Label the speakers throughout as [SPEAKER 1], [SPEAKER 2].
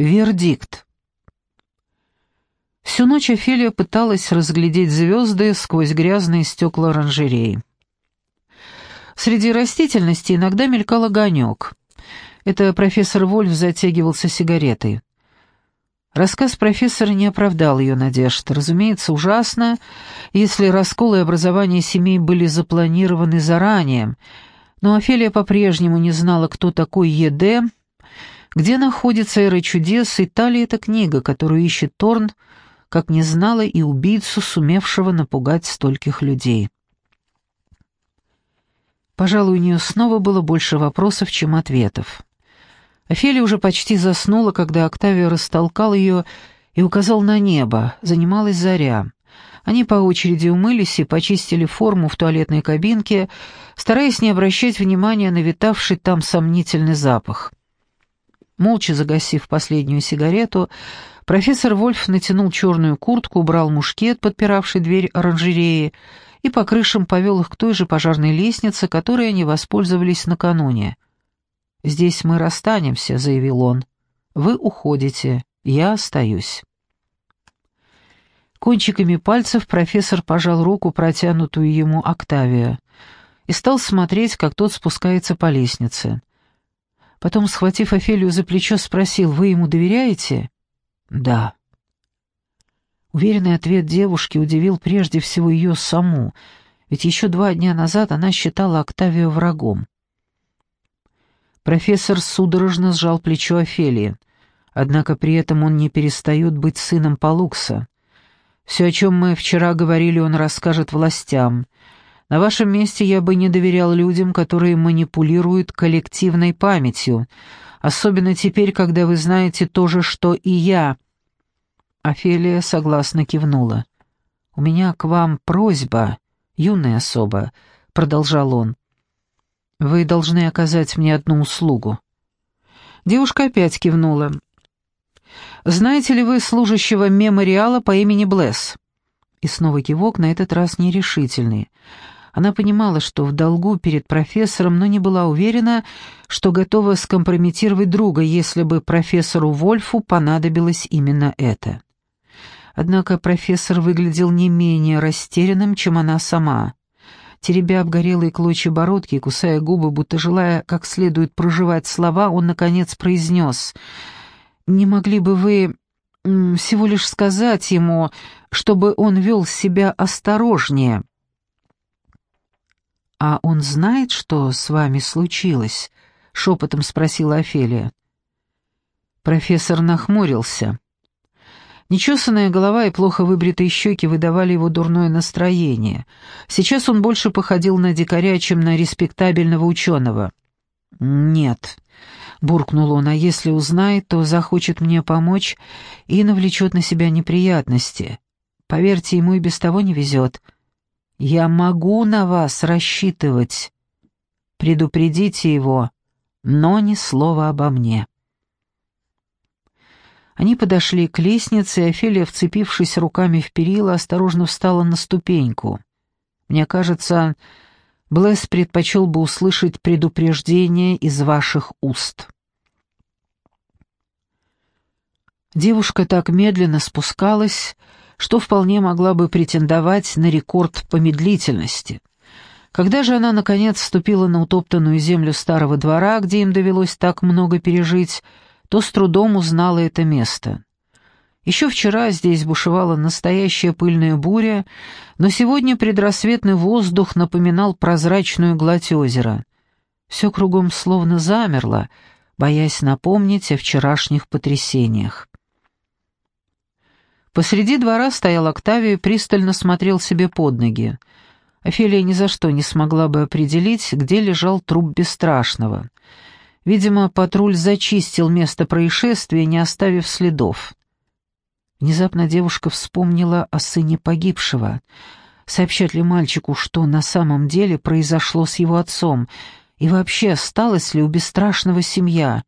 [SPEAKER 1] Вердикт. Всю ночь Офелия пыталась разглядеть звезды сквозь грязные стекла оранжереи. Среди растительности иногда мелькал огонек. Это профессор Вольф затягивался сигаретой. Рассказ профессора не оправдал ее надежд. Разумеется, ужасно, если расколы и образование семей были запланированы заранее, но Офелия по-прежнему не знала, кто такой Е.Д., где находится «Эра чудес» и та ли эта книга, которую ищет Торн, как не знала и убийцу, сумевшего напугать стольких людей. Пожалуй, у нее снова было больше вопросов, чем ответов. Офелия уже почти заснула, когда Октавия растолкал ее и указал на небо, занималась заря. Они по очереди умылись и почистили форму в туалетной кабинке, стараясь не обращать внимания на витавший там сомнительный запах. Молча загасив последнюю сигарету, профессор Вольф натянул черную куртку, убрал мушкет, подпиравший дверь оранжереи, и по крышам повел их к той же пожарной лестнице, которой они воспользовались накануне — «Здесь мы расстанемся», — заявил он. «Вы уходите, я остаюсь». Кончиками пальцев профессор пожал руку, протянутую ему Октавия, и стал смотреть, как тот спускается по лестнице. Потом, схватив Офелию за плечо, спросил, «Вы ему доверяете?» «Да». Уверенный ответ девушки удивил прежде всего ее саму, ведь еще два дня назад она считала Октавию врагом. Профессор судорожно сжал плечо Офелии. Однако при этом он не перестает быть сыном Палукса. Все, о чем мы вчера говорили, он расскажет властям. На вашем месте я бы не доверял людям, которые манипулируют коллективной памятью, особенно теперь, когда вы знаете то же, что и я». Офелия согласно кивнула. «У меня к вам просьба, юная особа», — продолжал он. Вы должны оказать мне одну услугу». Девушка опять кивнула. «Знаете ли вы служащего мемориала по имени Блесс?» И снова кивок, на этот раз нерешительный. Она понимала, что в долгу перед профессором, но не была уверена, что готова скомпрометировать друга, если бы профессору Вольфу понадобилось именно это. Однако профессор выглядел не менее растерянным, чем она сама теребя обгорелые клочья бородки и кусая губы, будто желая как следует проживать слова, он, наконец, произнес «Не могли бы вы всего лишь сказать ему, чтобы он вел себя осторожнее?» «А он знает, что с вами случилось?» — шепотом спросила Офелия. Профессор нахмурился. Нечесанная голова и плохо выбритые щеки выдавали его дурное настроение. Сейчас он больше походил на дикаря, чем на респектабельного ученого. «Нет», — буркнул он, — «а если узнает, то захочет мне помочь и навлечет на себя неприятности. Поверьте, ему и без того не везет. Я могу на вас рассчитывать. Предупредите его, но ни слова обо мне». Они подошли к лестнице, и Офелия, вцепившись руками в перила, осторожно встала на ступеньку. Мне кажется, Блэс предпочел бы услышать предупреждение из ваших уст. Девушка так медленно спускалась, что вполне могла бы претендовать на рекорд по медлительности. Когда же она, наконец, вступила на утоптанную землю старого двора, где им довелось так много пережить, то с трудом узнала это место. Еще вчера здесь бушевала настоящая пыльная буря, но сегодня предрассветный воздух напоминал прозрачную гладь озера. Все кругом словно замерло, боясь напомнить о вчерашних потрясениях. Посреди двора стоял Октавия и пристально смотрел себе под ноги. Офелия ни за что не смогла бы определить, где лежал труп бесстрашного — Видимо, патруль зачистил место происшествия, не оставив следов. Внезапно девушка вспомнила о сыне погибшего. Сообщать ли мальчику, что на самом деле произошло с его отцом, и вообще осталась ли у бесстрашного семья?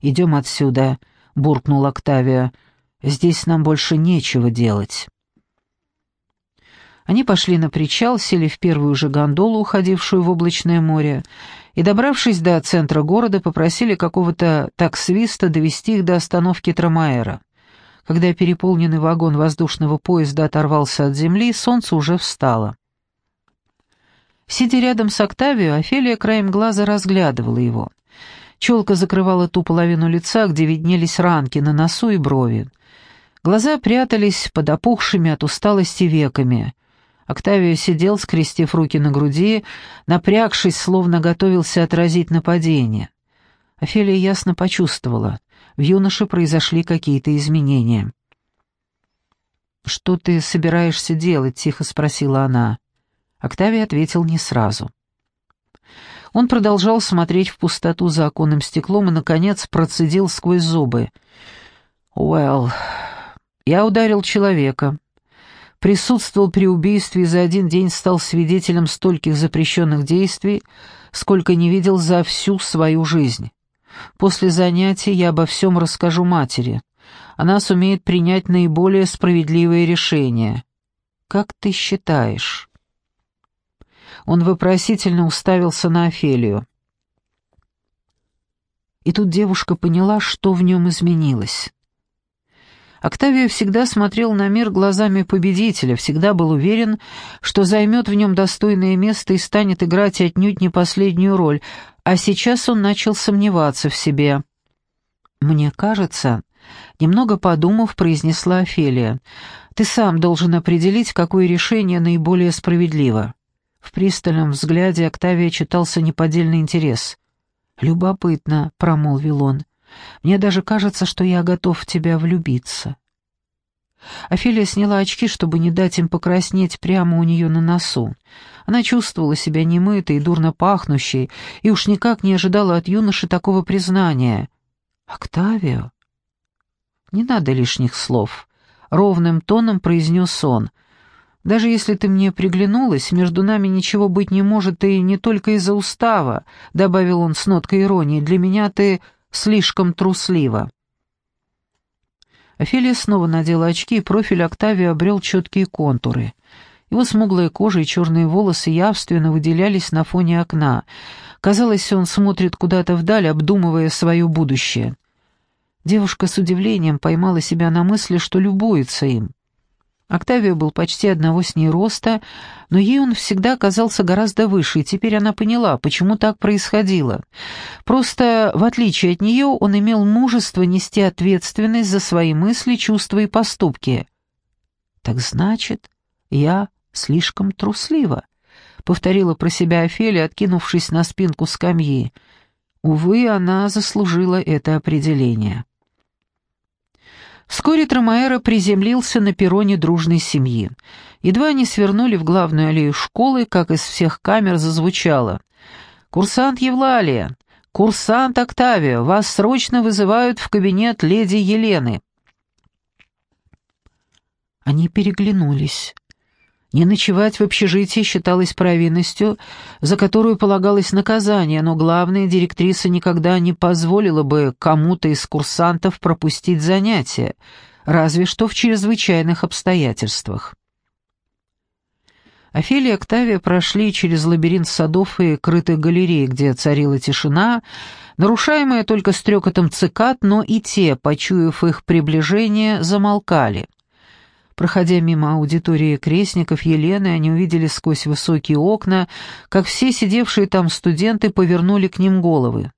[SPEAKER 1] «Идем отсюда», — буркнул Октавия. «Здесь нам больше нечего делать». Они пошли на причал, сели в первую же гондолу, уходившую в облачное море, и, добравшись до центра города, попросили какого-то таксвиста довести их до остановки Трамаэра. Когда переполненный вагон воздушного поезда оторвался от земли, солнце уже встало. Сидя рядом с Октавио, Офелия краем глаза разглядывала его. Челка закрывала ту половину лица, где виднелись ранки на носу и брови. Глаза прятались под опухшими от усталости веками. Октавио сидел, скрестив руки на груди, напрягшись, словно готовился отразить нападение. Офелия ясно почувствовала, в юноше произошли какие-то изменения. «Что ты собираешься делать?» — тихо спросила она. Октавий ответил не сразу. Он продолжал смотреть в пустоту за оконным стеклом и, наконец, процедил сквозь зубы. «Уэлл, я ударил человека. Присутствовал при убийстве и за один день стал свидетелем стольких запрещенных действий, сколько не видел за всю свою жизнь. После занятий я обо всем расскажу матери. Она сумеет принять наиболее справедливые решения. Как ты считаешь?» Он вопросительно уставился на Офелию. И тут девушка поняла, что в нем изменилось. Октавия всегда смотрел на мир глазами победителя, всегда был уверен, что займет в нем достойное место и станет играть отнюдь не последнюю роль, а сейчас он начал сомневаться в себе. «Мне кажется...» Немного подумав, произнесла Офелия. «Ты сам должен определить, какое решение наиболее справедливо». В пристальном взгляде Октавия читался неподдельный интерес. «Любопытно», — промолвил он. «Мне даже кажется, что я готов в тебя влюбиться». Офелия сняла очки, чтобы не дать им покраснеть прямо у нее на носу. Она чувствовала себя немытой и дурно пахнущей, и уж никак не ожидала от юноши такого признания. «Октавио?» «Не надо лишних слов», — ровным тоном произнес он — даже если ты мне приглянулась, между нами ничего быть не может и не только из-за устава», — добавил он с ноткой иронии, — «для меня ты слишком труслива». Офелия снова надела очки, и профиль Октавия обрел четкие контуры. Его смуглая кожа и черные волосы явственно выделялись на фоне окна. Казалось, он смотрит куда-то вдаль, обдумывая свое будущее. Девушка с удивлением поймала себя на мысли, что любуется им. Октавио был почти одного с ней роста, но ей он всегда казался гораздо выше, и теперь она поняла, почему так происходило. Просто, в отличие от нее, он имел мужество нести ответственность за свои мысли, чувства и поступки. «Так значит, я слишком труслива», — повторила про себя Офелия, откинувшись на спинку скамьи. Увы, она заслужила это определение. Вскоре Трамаэра приземлился на перроне дружной семьи. Едва они свернули в главную аллею школы, как из всех камер зазвучало. «Курсант Евлалия! Курсант Октавио! Вас срочно вызывают в кабинет леди Елены!» Они переглянулись. Не ночевать в общежитии считалось провинностью, за которую полагалось наказание, но главная директриса никогда не позволила бы кому-то из курсантов пропустить занятия, разве что в чрезвычайных обстоятельствах. Офелия и Октавия прошли через лабиринт садов и крытых галерей, где царила тишина, нарушаемая только стрекотом цикад, но и те, почуяв их приближение, замолкали. Проходя мимо аудитории крестников Елены, они увидели сквозь высокие окна, как все сидевшие там студенты повернули к ним головы.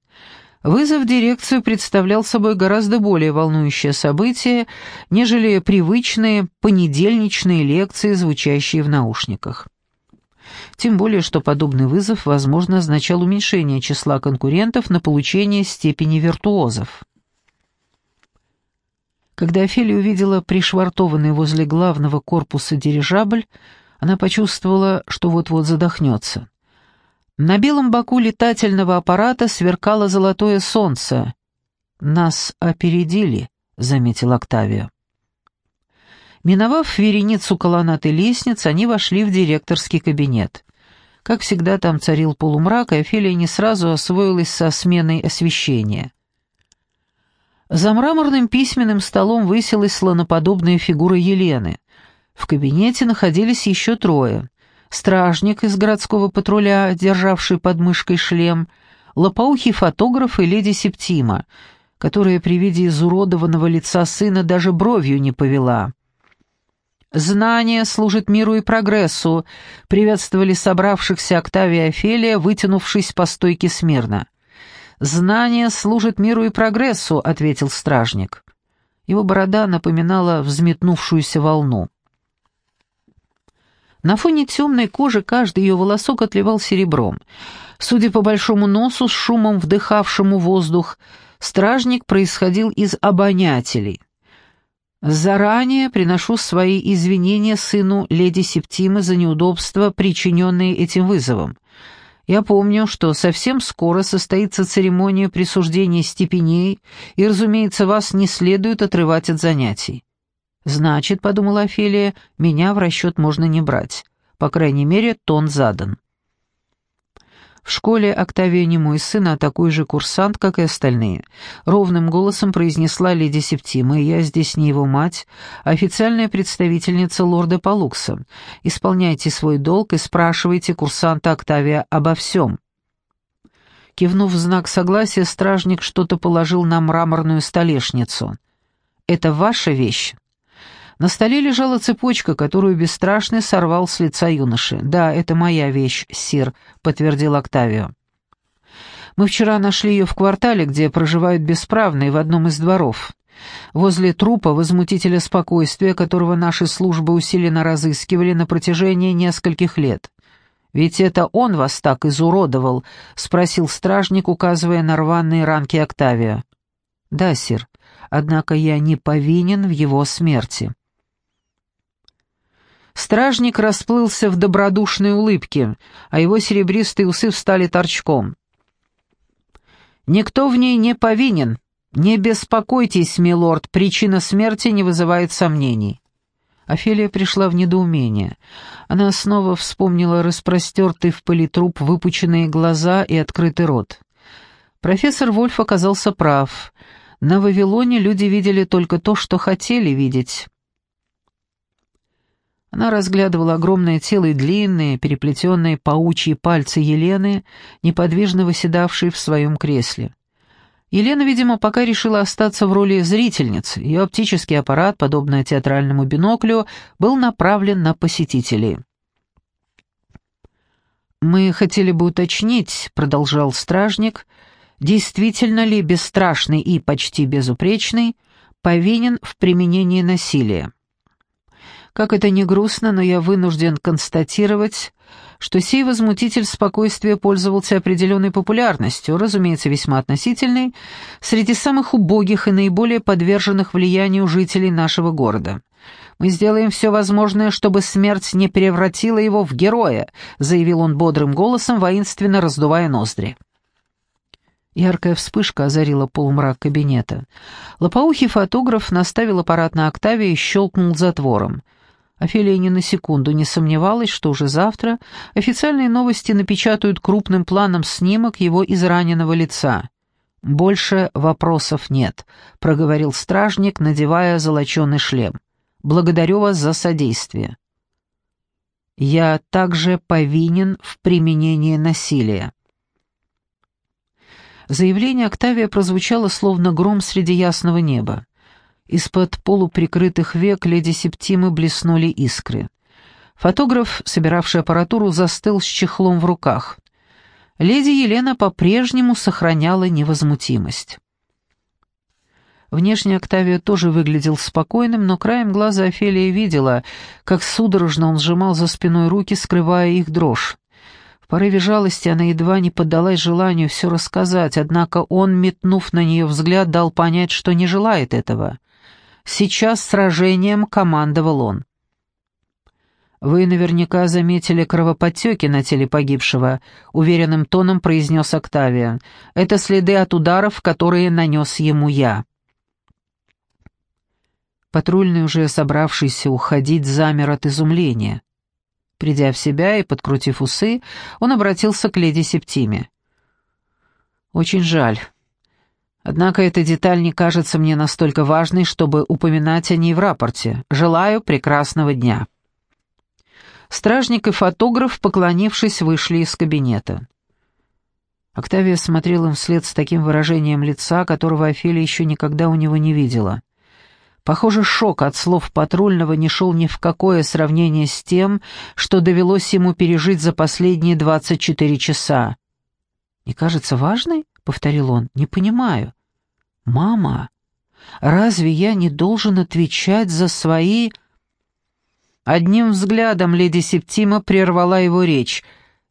[SPEAKER 1] Вызов в дирекцию представлял собой гораздо более волнующее событие, нежели привычные понедельничные лекции, звучащие в наушниках. Тем более, что подобный вызов, возможно, означал уменьшение числа конкурентов на получение степени виртуозов. Когда Офелия увидела пришвартованный возле главного корпуса дирижабль, она почувствовала, что вот-вот задохнется. На белом боку летательного аппарата сверкало золотое солнце. «Нас опередили», — заметил Октавия. Миновав вереницу колоннад и лестниц, они вошли в директорский кабинет. Как всегда, там царил полумрак, и Офелия не сразу освоилась со сменой освещения. За мраморным письменным столом высилась слоноподобная фигура Елены. В кабинете находились еще трое. стражник из городского патруля, державший под мышкой шлем, лопоухий фотограф и леди Септима, которая при виде изуродованного лица сына даже бровью не повела. «Знание служит миру и прогрессу», — приветствовали собравшихся Октавия и Офелия, вытянувшись по стойке смирно. «Знание служит миру и прогрессу», — ответил стражник. Его борода напоминала взметнувшуюся волну. На фоне темной кожи каждый ее волосок отливал серебром. Судя по большому носу с шумом вдыхавшему воздух, стражник происходил из обонятелей. Заранее приношу свои извинения сыну леди Септимы за неудобства, причиненные этим вызовом. Я помню, что совсем скоро состоится церемония присуждения степеней, и, разумеется, вас не следует отрывать от занятий. «Значит, — подумала Офелия, — меня в расчет можно не брать. По крайней мере, тон задан». В школе Октавия мой сын, а такой же курсант, как и остальные. Ровным голосом произнесла леди Септима, я здесь не его мать, а официальная представительница лорда Палукса. Исполняйте свой долг и спрашивайте курсанта Октавия обо всем. Кивнув в знак согласия, стражник что-то положил на мраморную столешницу. «Это ваша вещь?» На столе лежала цепочка, которую бесстрашный сорвал с лица юноши. «Да, это моя вещь, сир», — подтвердил Октавио. «Мы вчера нашли ее в квартале, где проживают бесправные, в одном из дворов. Возле трупа возмутителя спокойствия, которого наши службы усиленно разыскивали на протяжении нескольких лет. «Ведь это он вас так изуродовал?» — спросил стражник, указывая на рваные ранки Октавия. «Да, сир, однако я не повинен в его смерти». Стражник расплылся в добродушной улыбке, а его серебристые усы встали торчком. «Никто в ней не повинен. Не беспокойтесь, милорд, причина смерти не вызывает сомнений». Офелия пришла в недоумение. Она снова вспомнила распростертый в пыли труп, выпученные глаза и открытый рот. Профессор Вольф оказался прав. На Вавилоне люди видели только то, что хотели видеть. Она разглядывала огромное тело и длинные, переплетенные паучьи пальцы Елены, неподвижно выседавшей в своем кресле. Елена, видимо, пока решила остаться в роли зрительницы. Ее оптический аппарат, подобно театральному биноклю, был направлен на посетителей. «Мы хотели бы уточнить», — продолжал стражник, «действительно ли бесстрашный и почти безупречный повинен в применении насилия?» Как это ни грустно, но я вынужден констатировать, что сей возмутитель спокойствия пользовался определенной популярностью, разумеется, весьма относительной, среди самых убогих и наиболее подверженных влиянию жителей нашего города. «Мы сделаем все возможное, чтобы смерть не превратила его в героя», заявил он бодрым голосом, воинственно раздувая ноздри. Яркая вспышка озарила полумрак кабинета. Лопоухий фотограф наставил аппарат на октаве и щелкнул затвором — Офелия ни на секунду не сомневалась, что уже завтра официальные новости напечатают крупным планом снимок его израненного лица. «Больше вопросов нет», — проговорил стражник, надевая золоченый шлем. «Благодарю вас за содействие». «Я также повинен в применении насилия». Заявление Октавия прозвучало словно гром среди ясного неба. Из-под полуприкрытых век леди Септимы блеснули искры. Фотограф, собиравший аппаратуру, застыл с чехлом в руках. Леди Елена по-прежнему сохраняла невозмутимость. Внешне Октавия тоже выглядел спокойным, но краем глаза Офелия видела, как судорожно он сжимал за спиной руки, скрывая их дрожь. В порыве жалости она едва не поддалась желанию все рассказать, однако он, метнув на нее взгляд, дал понять, что не желает этого. Сейчас сражением командовал он. «Вы наверняка заметили кровоподтеки на теле погибшего», — уверенным тоном произнес Октавия. «Это следы от ударов, которые нанес ему я». Патрульный, уже собравшийся уходить, замер от изумления. Придя в себя и подкрутив усы, он обратился к леди Септиме. «Очень жаль. Однако эта деталь не кажется мне настолько важной, чтобы упоминать о ней в рапорте. Желаю прекрасного дня». Стражник и фотограф, поклонившись, вышли из кабинета. Октавия смотрел им вслед с таким выражением лица, которого Офелия еще никогда у него не видела. Похоже, шок от слов патрульного не шел ни в какое сравнение с тем, что довелось ему пережить за последние двадцать четыре часа. «Не кажется важной?» — повторил он. «Не понимаю». «Мама, разве я не должен отвечать за свои...» Одним взглядом леди Септима прервала его речь.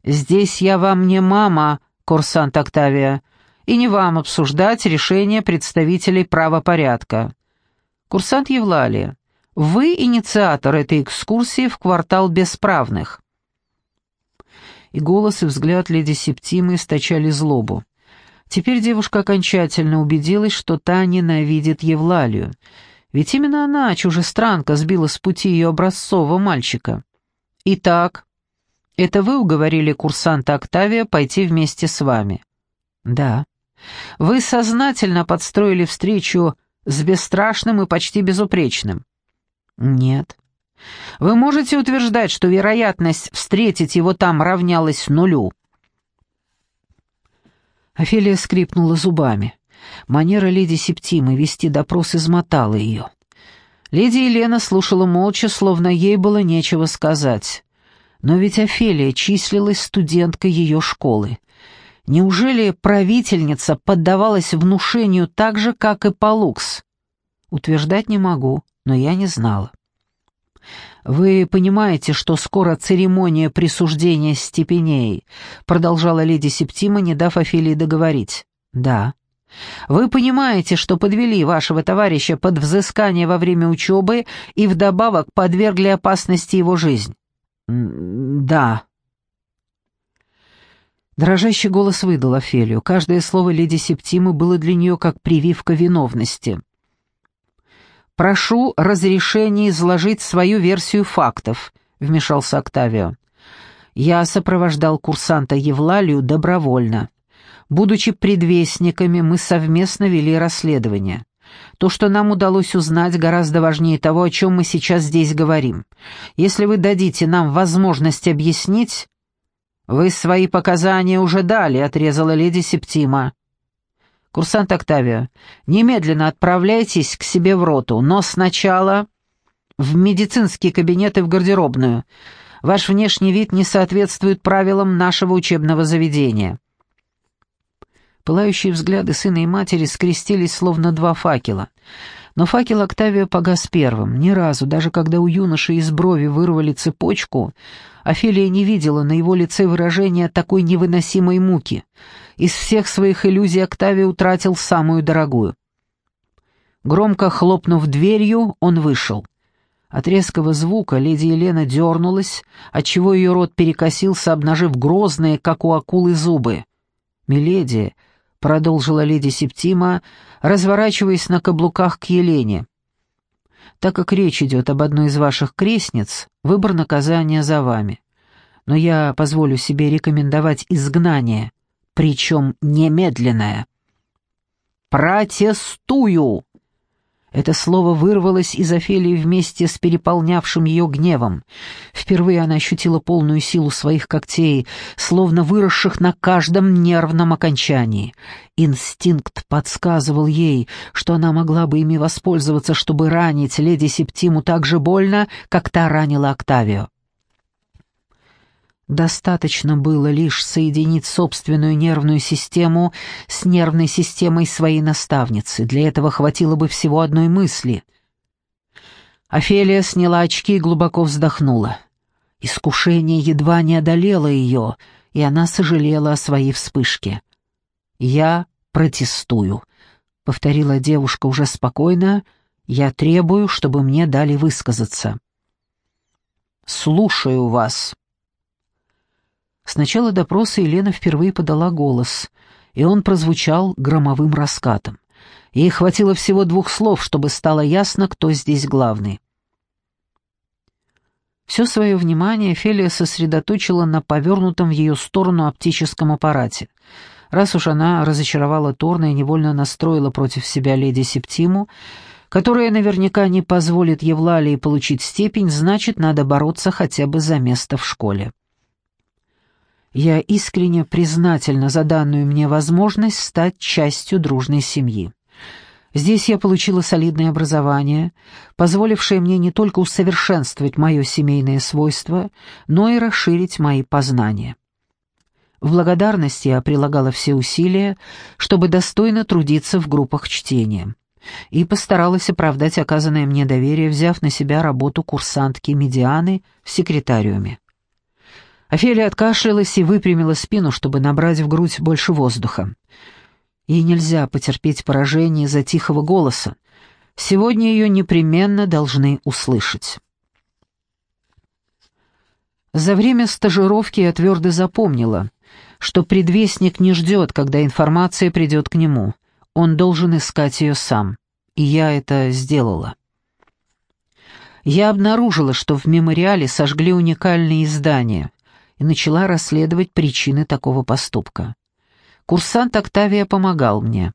[SPEAKER 1] «Здесь я вам не мама, курсант Октавия, и не вам обсуждать решение представителей правопорядка. Курсант Евлалия, вы инициатор этой экскурсии в квартал бесправных». И голос и взгляд леди Септимы источали злобу. Теперь девушка окончательно убедилась, что та ненавидит Евлалию, ведь именно она, чужестранка, сбила с пути ее образцового мальчика. «Итак, это вы уговорили курсанта Октавия пойти вместе с вами?» «Да». «Вы сознательно подстроили встречу с бесстрашным и почти безупречным?» «Нет». «Вы можете утверждать, что вероятность встретить его там равнялась нулю?» Офелия скрипнула зубами. Манера леди Септимы вести допрос измотала ее. Леди Елена слушала молча, словно ей было нечего сказать. Но ведь Офелия числилась студенткой ее школы. Неужели правительница поддавалась внушению так же, как и Палукс? Утверждать не могу, но я не знала. «Вы понимаете, что скоро церемония присуждения степеней?» продолжала леди Септима, не дав Офелии договорить. «Да». Вы понимаете, что подвели вашего товарища под взыскание во время учебы и вдобавок подвергли опасности его жизнь?» «Да». Дрожащий голос выдал Офелию. Каждое слово леди Септимы было для нее как прививка виновности. «Прошу разрешения изложить свою версию фактов», — вмешался Октавио. «Я сопровождал курсанта Евлалию добровольно. Будучи предвестниками, мы совместно вели расследование. То, что нам удалось узнать, гораздо важнее того, о чем мы сейчас здесь говорим. Если вы дадите нам возможность объяснить...» «Вы свои показания уже дали», — отрезала леди Септима. «Курсант Октавио, немедленно отправляйтесь к себе в роту, но сначала в медицинские кабинеты в гардеробную. Ваш внешний вид не соответствует правилам нашего учебного заведения». Пылающие взгляды сына и матери скрестились, словно два факела. Но факел Октавия погас первым. Ни разу, даже когда у юноши из брови вырвали цепочку, Офелия не видела на его лице выражения такой невыносимой муки. Из всех своих иллюзий Октавия утратил самую дорогую. Громко хлопнув дверью, он вышел. От резкого звука леди Елена дернулась, отчего ее рот перекосился, обнажив грозные, как у акулы, зубы. «Миледи, — продолжила леди Септима, разворачиваясь на каблуках к Елене. «Так как речь идет об одной из ваших крестниц, выбор наказания за вами. Но я позволю себе рекомендовать изгнание, причем немедленное». «Протестую!» Это слово вырвалось из Офелии вместе с переполнявшим ее гневом. Впервые она ощутила полную силу своих когтей, словно выросших на каждом нервном окончании. Инстинкт подсказывал ей, что она могла бы ими воспользоваться, чтобы ранить леди Септиму так же больно, как та ранила Октавио. Достаточно было лишь соединить собственную нервную систему с нервной системой своей наставницы. Для этого хватило бы всего одной мысли. Офелия сняла очки и глубоко вздохнула. Искушение едва не одолело ее, и она сожалела о своей вспышке. «Я протестую», — повторила девушка уже спокойно, — «я требую, чтобы мне дали высказаться». «Слушаю вас», с начала допроса Елена впервые подала голос, и он прозвучал громовым раскатом. Ей хватило всего двух слов, чтобы стало ясно, кто здесь главный. Все свое внимание Фелия сосредоточила на повернутом в ее сторону оптическом аппарате. Раз уж она разочаровала Торна и невольно настроила против себя леди Септиму, которая наверняка не позволит Евлалии получить степень, значит, надо бороться хотя бы за место в школе. Я искренне признательна за данную мне возможность стать частью дружной семьи. Здесь я получила солидное образование, позволившее мне не только усовершенствовать мое семейное свойство, но и расширить мои познания. В благодарности я прилагала все усилия, чтобы достойно трудиться в группах чтения, и постаралась оправдать оказанное мне доверие, взяв на себя работу курсантки Медианы в секретариуме. Офелия откашлялась и выпрямила спину, чтобы набрать в грудь больше воздуха. Ей нельзя потерпеть поражение из-за тихого голоса. Сегодня ее непременно должны услышать. За время стажировки я твердо запомнила, что предвестник не ждет, когда информация придет к нему. Он должен искать ее сам. И я это сделала. Я обнаружила, что в мемориале сожгли уникальные издания и начала расследовать причины такого поступка. Курсант Октавия помогал мне.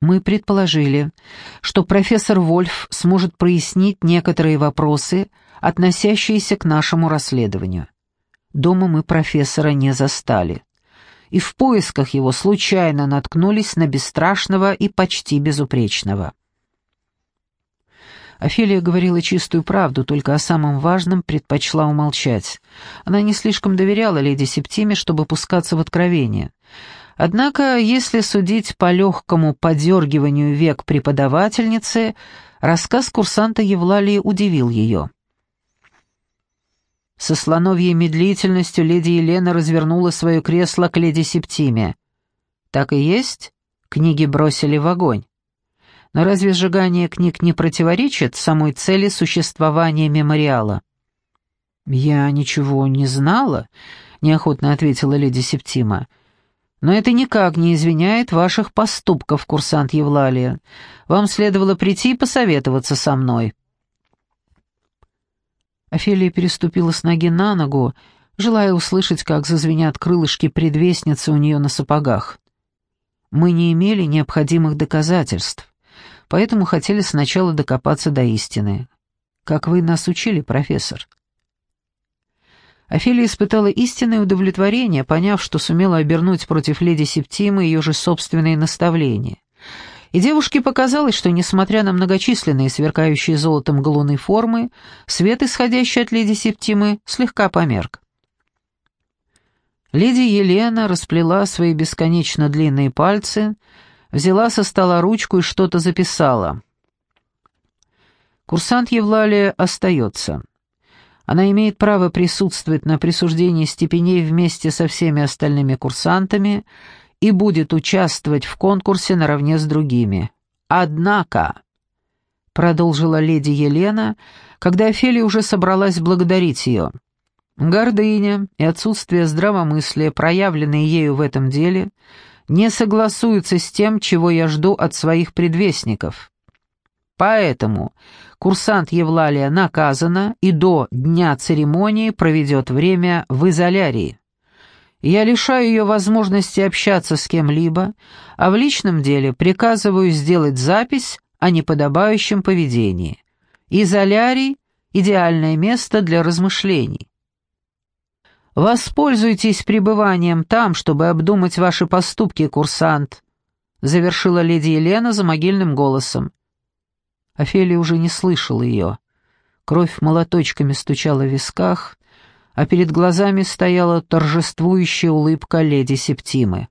[SPEAKER 1] Мы предположили, что профессор Вольф сможет прояснить некоторые вопросы, относящиеся к нашему расследованию. Дома мы профессора не застали. И в поисках его случайно наткнулись на бесстрашного и почти безупречного. Офелия говорила чистую правду, только о самом важном предпочла умолчать. Она не слишком доверяла леди Септиме, чтобы пускаться в откровение. Однако, если судить по легкому подергиванию век преподавательницы, рассказ курсанта Евлалии удивил ее. Со слоновьей медлительностью леди Елена развернула свое кресло к леди Септиме. «Так и есть?» Книги бросили в огонь. Но разве сжигание книг не противоречит самой цели существования мемориала? «Я ничего не знала», — неохотно ответила леди Септима. «Но это никак не извиняет ваших поступков, курсант Евлалия. Вам следовало прийти и посоветоваться со мной». Офелия переступила с ноги на ногу, желая услышать, как зазвенят крылышки предвестницы у нее на сапогах. Мы не имели необходимых доказательств поэтому хотели сначала докопаться до истины. Как вы нас учили, профессор?» Офелия испытала истинное удовлетворение, поняв, что сумела обернуть против леди Септимы ее же собственные наставления. И девушке показалось, что, несмотря на многочисленные сверкающие золотом галуны формы, свет, исходящий от леди Септимы, слегка померк. Леди Елена расплела свои бесконечно длинные пальцы, взяла со стола ручку и что-то записала. Курсант Евлалия остается. Она имеет право присутствовать на присуждении степеней вместе со всеми остальными курсантами и будет участвовать в конкурсе наравне с другими. Однако, продолжила леди Елена, когда Офелия уже собралась благодарить ее, гордыня и отсутствие здравомыслия, проявленные ею в этом деле, — не согласуются с тем, чего я жду от своих предвестников. Поэтому курсант Евлалия наказана и до дня церемонии проведет время в изолярии. Я лишаю ее возможности общаться с кем-либо, а в личном деле приказываю сделать запись о неподобающем поведении. Изолярий — идеальное место для размышлений. «Воспользуйтесь пребыванием там, чтобы обдумать ваши поступки, курсант», — завершила леди Елена за могильным голосом. Офелия уже не слышала ее. Кровь молоточками стучала в висках, а перед глазами стояла торжествующая улыбка леди Септимы.